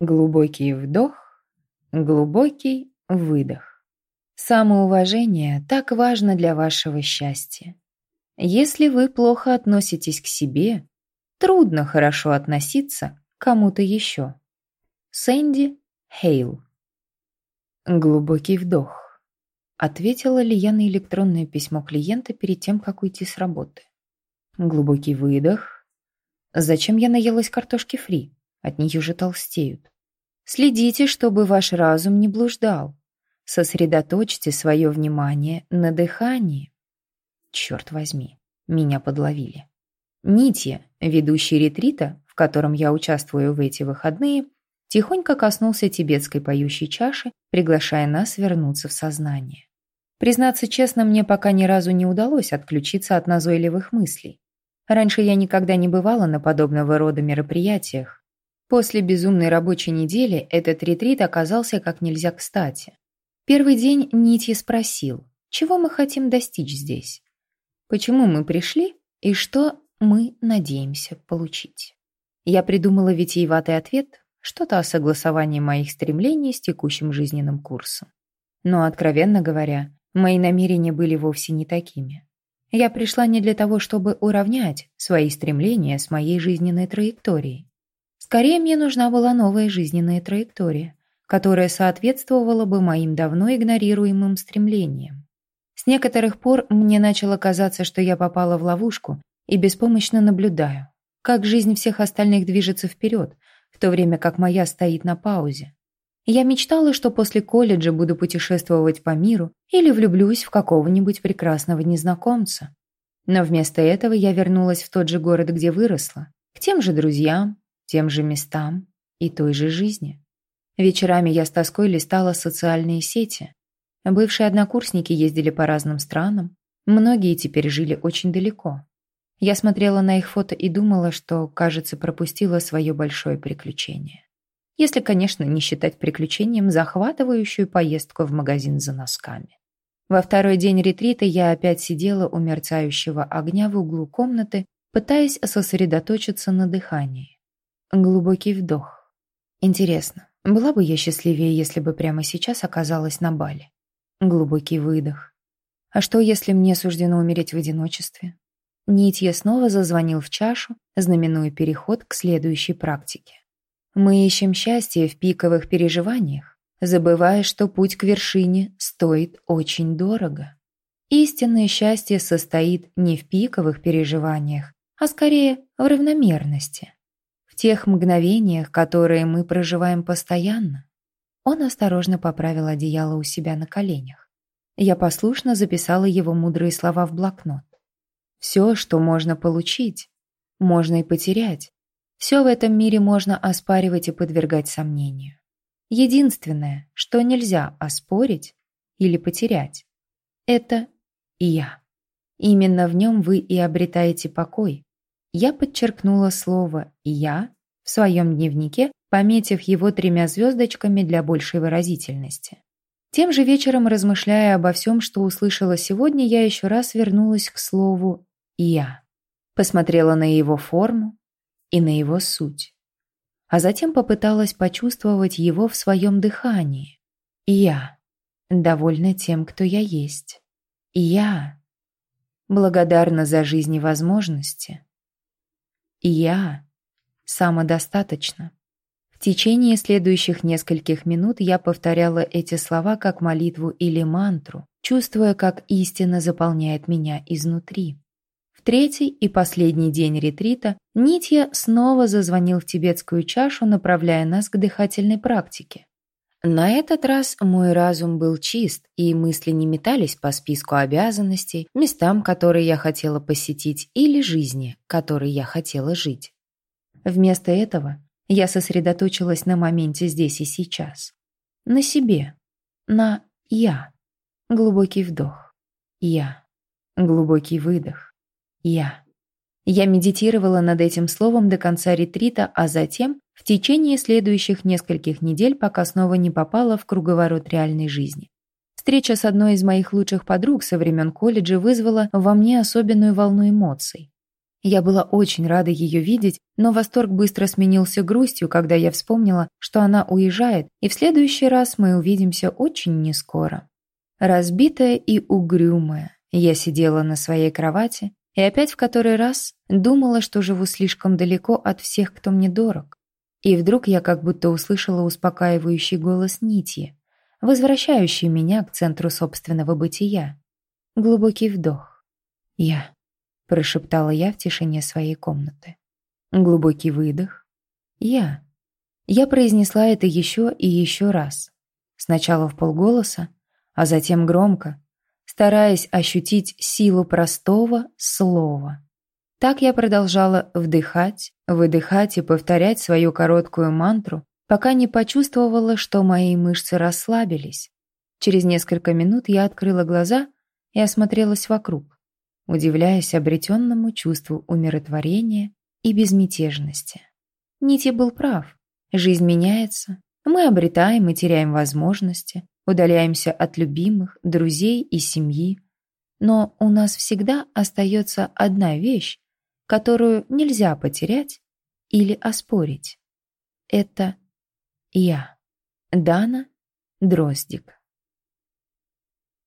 Глубокий вдох, глубокий выдох. Самоуважение так важно для вашего счастья. Если вы плохо относитесь к себе, трудно хорошо относиться к кому-то еще. Сэнди Хейл. Глубокий вдох. Ответила ли я на электронное письмо клиента перед тем, как уйти с работы? Глубокий выдох. Зачем я наелась картошки фри? От нее же толстеют. Следите, чтобы ваш разум не блуждал. Сосредоточьте свое внимание на дыхании. Черт возьми, меня подловили. Нитья, ведущий ретрита, в котором я участвую в эти выходные, тихонько коснулся тибетской поющей чаши, приглашая нас вернуться в сознание. Признаться честно, мне пока ни разу не удалось отключиться от назойливых мыслей. Раньше я никогда не бывала на подобного рода мероприятиях, После безумной рабочей недели этот ретрит оказался как нельзя кстати. Первый день Нитье спросил, чего мы хотим достичь здесь, почему мы пришли и что мы надеемся получить. Я придумала витиеватый ответ, что-то о согласовании моих стремлений с текущим жизненным курсом. Но, откровенно говоря, мои намерения были вовсе не такими. Я пришла не для того, чтобы уравнять свои стремления с моей жизненной траекторией. Скорее, мне нужна была новая жизненная траектория, которая соответствовала бы моим давно игнорируемым стремлениям. С некоторых пор мне начало казаться, что я попала в ловушку и беспомощно наблюдаю, как жизнь всех остальных движется вперед, в то время как моя стоит на паузе. Я мечтала, что после колледжа буду путешествовать по миру или влюблюсь в какого-нибудь прекрасного незнакомца. Но вместо этого я вернулась в тот же город, где выросла, к тем же друзьям, тем же местам и той же жизни. Вечерами я с тоской листала социальные сети. Бывшие однокурсники ездили по разным странам, многие теперь жили очень далеко. Я смотрела на их фото и думала, что, кажется, пропустила свое большое приключение. Если, конечно, не считать приключением захватывающую поездку в магазин за носками. Во второй день ретрита я опять сидела у мерцающего огня в углу комнаты, пытаясь сосредоточиться на дыхании. Глубокий вдох. Интересно, была бы я счастливее, если бы прямо сейчас оказалась на бале? Глубокий выдох. А что, если мне суждено умереть в одиночестве? Нитье снова зазвонил в чашу, знаменуя переход к следующей практике. Мы ищем счастье в пиковых переживаниях, забывая, что путь к вершине стоит очень дорого. Истинное счастье состоит не в пиковых переживаниях, а скорее в равномерности тех мгновениях, которые мы проживаем постоянно. Он осторожно поправил одеяло у себя на коленях. Я послушно записала его мудрые слова в блокнот. Все, что можно получить, можно и потерять. Все в этом мире можно оспаривать и подвергать сомнению. Единственное, что нельзя оспорить или потерять, это я. Именно в нем вы и обретаете покой, я подчеркнула слово «я» в своем дневнике, пометив его тремя звездочками для большей выразительности. Тем же вечером, размышляя обо всем, что услышала сегодня, я еще раз вернулась к слову «я». Посмотрела на его форму и на его суть. А затем попыталась почувствовать его в своем дыхании. Я. Довольна тем, кто я есть. Я. Благодарна за жизнь и возможности. Я самодостаточно. В течение следующих нескольких минут я повторяла эти слова как молитву или мантру, чувствуя, как истина заполняет меня изнутри. В третий и последний день ретрита Нитья снова зазвонил в тибетскую чашу, направляя нас к дыхательной практике. На этот раз мой разум был чист, и мысли не метались по списку обязанностей, местам, которые я хотела посетить, или жизни, которой я хотела жить. Вместо этого я сосредоточилась на моменте здесь и сейчас. На себе. На «я». Глубокий вдох. «Я». Глубокий выдох. «Я». Я медитировала над этим словом до конца ретрита, а затем в течение следующих нескольких недель, пока снова не попала в круговорот реальной жизни. Встреча с одной из моих лучших подруг со времен колледжа вызвала во мне особенную волну эмоций. Я была очень рада ее видеть, но восторг быстро сменился грустью, когда я вспомнила, что она уезжает, и в следующий раз мы увидимся очень нескоро. Разбитая и угрюмая, я сидела на своей кровати и опять в который раз думала, что живу слишком далеко от всех, кто мне дорог. И вдруг я как будто услышала успокаивающий голос Нитьи, возвращающий меня к центру собственного бытия. Глубокий вдох. «Я», — прошептала я в тишине своей комнаты. Глубокий выдох. «Я». Я произнесла это еще и еще раз. Сначала в полголоса, а затем громко, стараясь ощутить силу простого слова. Так я продолжала вдыхать, выдыхать и повторять свою короткую мантру, пока не почувствовала, что мои мышцы расслабились. Через несколько минут я открыла глаза и осмотрелась вокруг, удивляясь обретенному чувству умиротворения и безмятежности. Нити был прав. Жизнь меняется, мы обретаем и теряем возможности, удаляемся от любимых, друзей и семьи. Но у нас всегда остается одна вещь, которую нельзя потерять или оспорить. Это я, Дана Дроздик.